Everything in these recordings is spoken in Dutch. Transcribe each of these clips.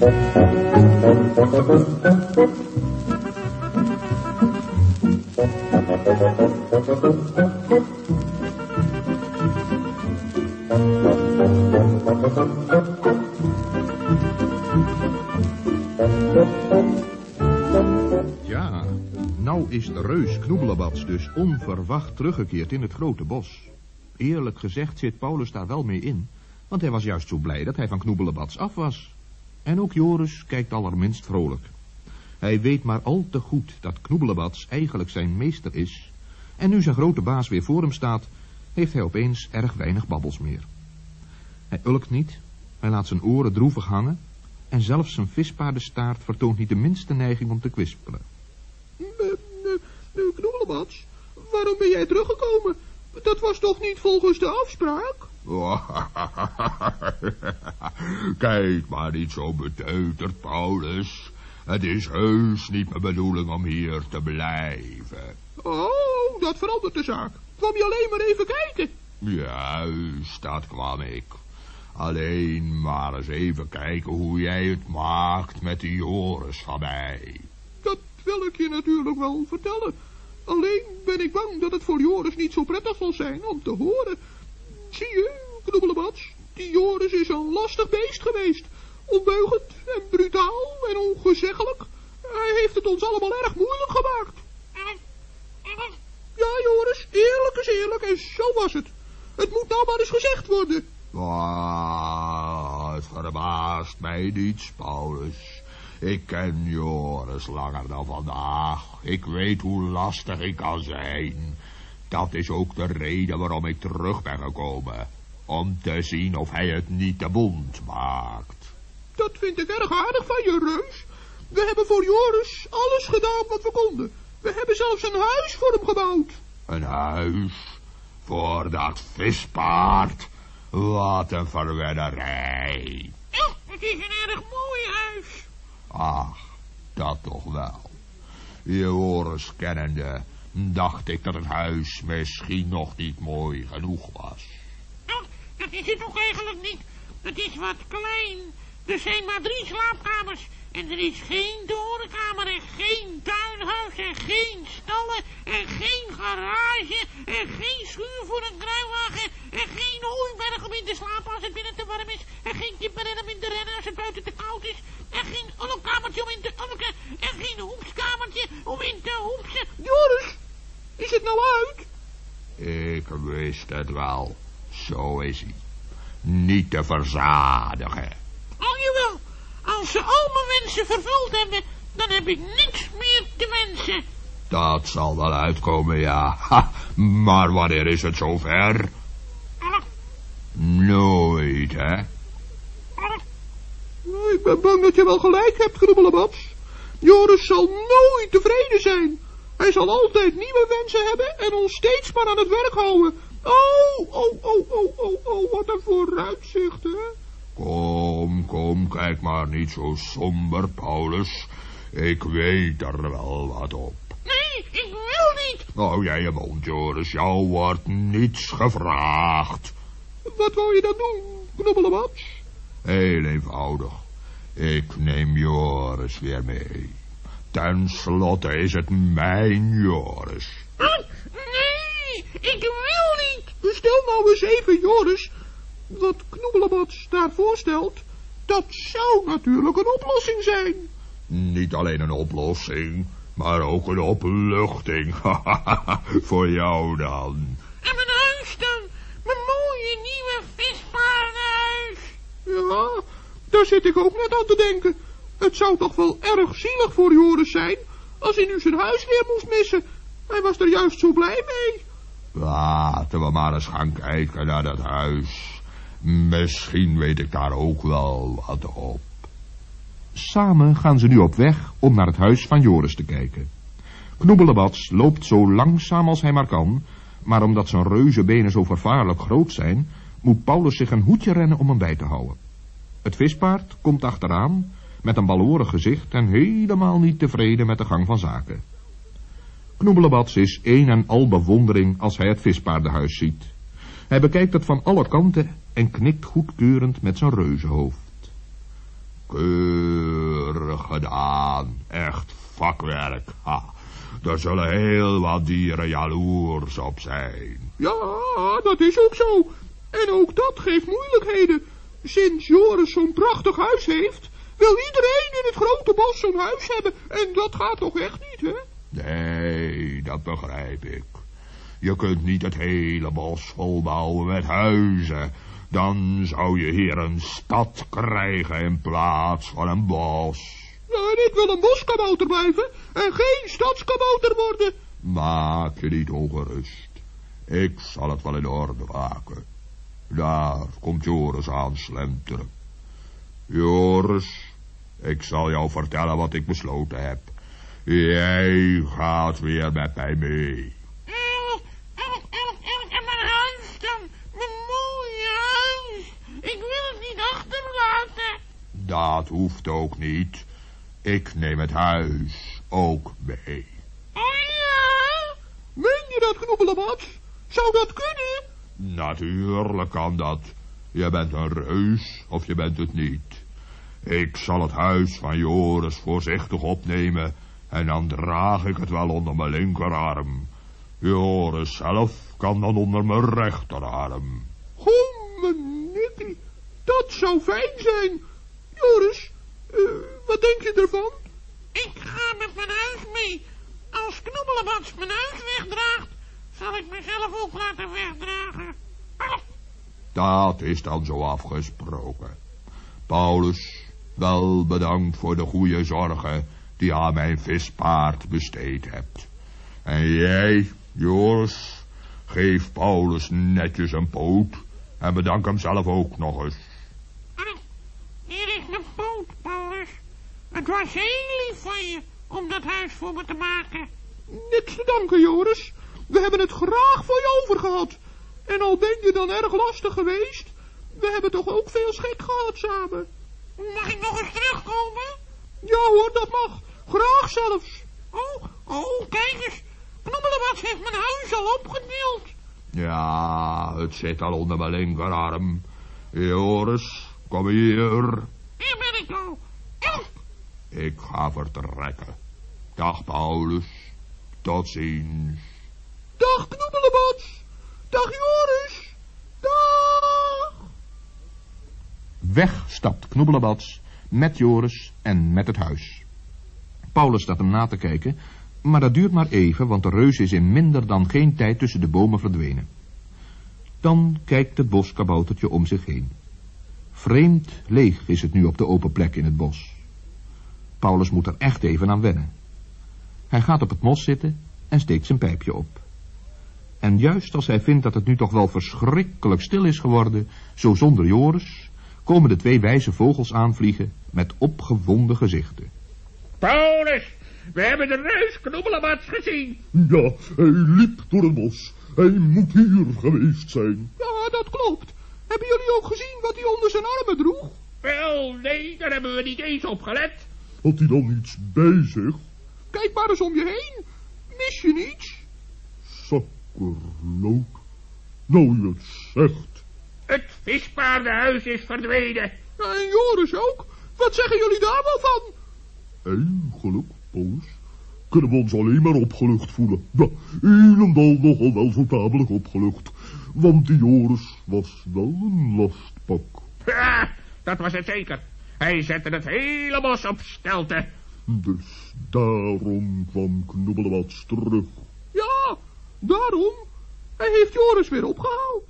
Ja, nou is de reus Knoebelebats dus onverwacht teruggekeerd in het grote bos. Eerlijk gezegd zit Paulus daar wel mee in, want hij was juist zo blij dat hij van Knoebelebats af was. En ook Joris kijkt allerminst vrolijk. Hij weet maar al te goed dat Knoebelebats eigenlijk zijn meester is, en nu zijn grote baas weer voor hem staat, heeft hij opeens erg weinig babbels meer. Hij ulkt niet, hij laat zijn oren droevig hangen, en zelfs zijn vispaardenstaart vertoont niet de minste neiging om te kwispelen. Knoebelebats, waarom ben jij teruggekomen? Dat was toch niet volgens de afspraak? Kijk maar niet zo beteuterd, Paulus. Het is heus niet mijn bedoeling om hier te blijven. Oh, dat verandert de zaak. Kwam je alleen maar even kijken? Juist, dat kwam ik. Alleen maar eens even kijken hoe jij het maakt met die Joris van mij. Dat wil ik je natuurlijk wel vertellen. Alleen ben ik bang dat het voor Joris niet zo prettig zal zijn om te horen. Zie je, Knoebelebats, die Joris is een lastig beest geweest. Ondeugend en brutaal en ongezeggelijk. Hij heeft het ons allemaal erg moeilijk gemaakt. Ja, Joris, eerlijk is eerlijk en zo was het. Het moet nou maar eens gezegd worden. Ah, het verbaast mij niets, Paulus. Ik ken Joris langer dan vandaag. Ik weet hoe lastig ik kan zijn. Dat is ook de reden waarom ik terug ben gekomen. Om te zien of hij het niet te bond maakt. Dat vind ik erg aardig van je, Reus. We hebben voor Joris alles gedaan wat we konden. We hebben zelfs een huis voor hem gebouwd. Een huis? Voor dat vispaard? Wat een verwennerij. Ja, het is een erg mooi huis. Ach, dat toch wel. Joris kennende dacht ik dat het huis misschien nog niet mooi genoeg was. Dat is het toch eigenlijk niet. Het is wat klein. Er zijn maar drie slaapkamers. En er is geen torenkamer en geen tuinhuis en geen stallen en geen garage en geen schuur voor een kruiwagen en geen hooiberg om in te slapen als het binnen te warm is en geen kippenren om in te rennen als het buiten te koud is en geen ulkamertje om in te ulken en geen hoepskamertje om in te hoepsen. Joris, is het nou uit? Ik wist het wel. Zo is hij. Niet te verzadigen. Oh jawel, als ze al mijn wensen vervuld hebben, dan heb ik niks meer te wensen. Dat zal wel uitkomen, ja. Ha, maar wanneer is het zover? Ah, Nooit, hè? ah, Ik ben bang dat je wel gelijk hebt, Knoebelebats. Joris zal nooit tevreden zijn. Hij zal altijd nieuwe wensen hebben en ons steeds maar aan het werk houden. Oh, oh, oh, oh, oh, oh, wat een vooruitzicht, hè? Kom, kom, kijk maar niet zo somber, Paulus. Ik weet er wel wat op. Nee, ik wil niet. Nou, jij je mond, Joris. Jou wordt niets gevraagd. Wat wou je dan doen, Knoebelebats? Heel eenvoudig. Ik neem Joris weer mee. Ten slotte is het mijn Joris. Ah, nee, ik wil niet. Stel nou eens even, Joris, wat Knoebelebats daar voorstelt. Dat zou natuurlijk een oplossing zijn. Niet alleen een oplossing, maar ook een opluchting. Voor jou dan. En mijn huis dan? Mijn mooie nieuwe vispaardenhuis. Ja, daar zit ik ook net aan te denken. Het zou toch wel erg zielig voor Joris zijn als hij nu zijn huis weer moest missen. Hij was er juist zo blij mee. Laten we maar eens gaan kijken naar dat huis. Misschien weet ik daar ook wel wat op. Samen gaan ze nu op weg om naar het huis van Joris te kijken. Knoebelebats loopt zo langzaam als hij maar kan, maar omdat zijn reuzenbenen zo vervaarlijk groot zijn, moet Paulus zich een hoedje rennen om hem bij te houden. Het vispaard komt achteraan, met een balorig gezicht en helemaal niet tevreden met de gang van zaken. Knoebelebats is een en al bewondering als hij het vispaardenhuis ziet. Hij bekijkt het van alle kanten en knikt goedkeurend met zijn reuzenhoofd. Keurig gedaan. Echt vakwerk. Ha. Er zullen heel wat dieren jaloers op zijn. Ja, dat is ook zo. En ook dat geeft moeilijkheden. Sinds Joris zo'n prachtig huis heeft, wil iedereen in het grote bos zo'n huis hebben. En dat gaat toch echt niet, hè? Nee, dat begrijp ik. Je kunt niet het hele bos volbouwen met huizen. Dan zou je hier een stad krijgen in plaats van een bos. Ja, en ik wil een boskabouter blijven en geen stadskabouter worden. Maak je niet ongerust. Ik zal het wel in orde maken. Daar komt Joris aan slenteren. Joris, ik zal jou vertellen wat ik besloten heb. Jij gaat weer met mij mee. Elk, elk, elk, elk en mijn huis dan. Mijn mooie huis. Ik wil het niet achterlaten. Dat hoeft ook niet. Ik neem het huis ook mee. Oh ja? Meen je dat, Knobbelebats? Zou dat kunnen? Natuurlijk kan dat. Je bent een reus of je bent het niet. Ik zal het huis van Joris voorzichtig opnemen en dan draag ik het wel onder mijn linkerarm. Joris zelf kan dan onder mijn rechterarm. Gommenikkie, dat zou fijn zijn. Joris, eh, wat denk je ervan? Ik ga met mijn huis mee. Als Knobbelebats mijn huis wegdraagt, zal ik mezelf ook laten wegdragen. Dat is dan zo afgesproken. Paulus, wel bedankt voor de goede zorgen die je aan mijn vispaard besteed hebt. En jij, Joris, geef Paulus netjes een poot en bedank hem zelf ook nog eens. ah, Hier is mijn poot, Paulus. Het was heel lief van je om dat huis voor me te maken. Niks te danken, Joris. We hebben het graag voor je over gehad. En al ben je dan erg lastig geweest, we hebben toch ook veel schik gehad samen. Mag ik nog eens terugkomen? Ja hoor, dat mag. Graag zelfs. Oh, oh, kijk eens. Knobbelebats heeft mijn huis al opgetild. Ja, het zit al onder mijn linkerarm. Joris, kom hier. Hier ben ik al. Elf. Ik ga vertrekken. Dag, Paulus. Tot ziens. Dag Knobbelebats. Dag Joris. Dag. Weg stapt Knoebelebats met Joris en met het huis. Paulus staat hem na te kijken, maar dat duurt maar even, want de reus is in minder dan geen tijd tussen de bomen verdwenen. Dan kijkt het boskaboutertje om zich heen. Vreemd leeg is het nu op de open plek in het bos. Paulus moet er echt even aan wennen. Hij gaat op het mos zitten en steekt zijn pijpje op. En juist als hij vindt dat het nu toch wel verschrikkelijk stil is geworden, zo zonder Joris, komen de twee wijze vogels aanvliegen met opgewonden gezichten. Paulus, we hebben de reus Knobbelebats gezien. Ja, hij liep door het bos. Hij moet hier geweest zijn. Ja, dat klopt. Hebben jullie ook gezien wat hij onder zijn armen droeg? Wel, nee, daar hebben we niet eens op gelet. Had hij dan iets bij zich? Kijk maar eens om je heen. Mis je niets? Zakkerloot. Nou je het zegt. Het vispaardenhuis is verdwenen. En Joris ook. Wat zeggen jullie daar wel van? Eigenlijk, Paulus, kunnen we ons alleen maar opgelucht voelen. Ja, een en al nogal wel zo tamelijk opgelucht. Want die Joris was wel een lastpak. Ja, dat was het zeker. Hij zette het hele bos op stelte. Dus daarom kwam Knobbelewats terug. Ja, daarom. Hij heeft Joris weer opgehaald.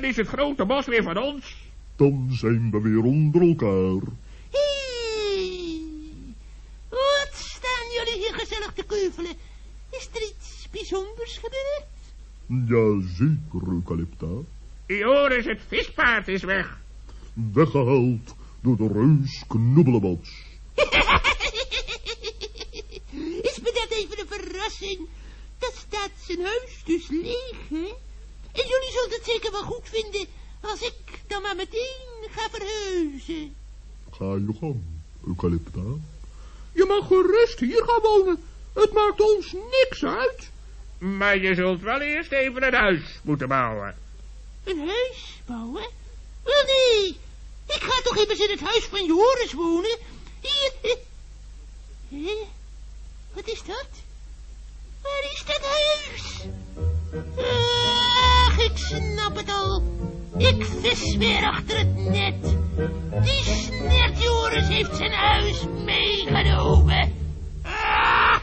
Dan is het grote bos weer van ons. Dan zijn we weer onder elkaar. Hey, wat staan jullie hier gezellig te keuvelen? Is er iets bijzonders gebeurd? Jazeker, Eucalypta. Joris, het vispaard is weg. Weggehaald door de reus Knobbelewats. Is me dat even een verrassing? Dat staat zijn huis dus leeg, hè? En jullie zullen het zeker wel goed vinden als ik dan maar meteen ga verhuizen. Ga je gang, Eucalypta. Je mag gerust hier gaan wonen. Het maakt ons niks uit. Maar je zult wel eerst even een huis moeten bouwen. Een huis bouwen? Wel nee, Ik ga toch immers in het huis van Joris wonen? Hier. Hé? Wat is dat? Waar is dat huis? Ik snap het al. Ik vis weer achter het net. Die snert Joris heeft zijn huis meegenomen. Ah!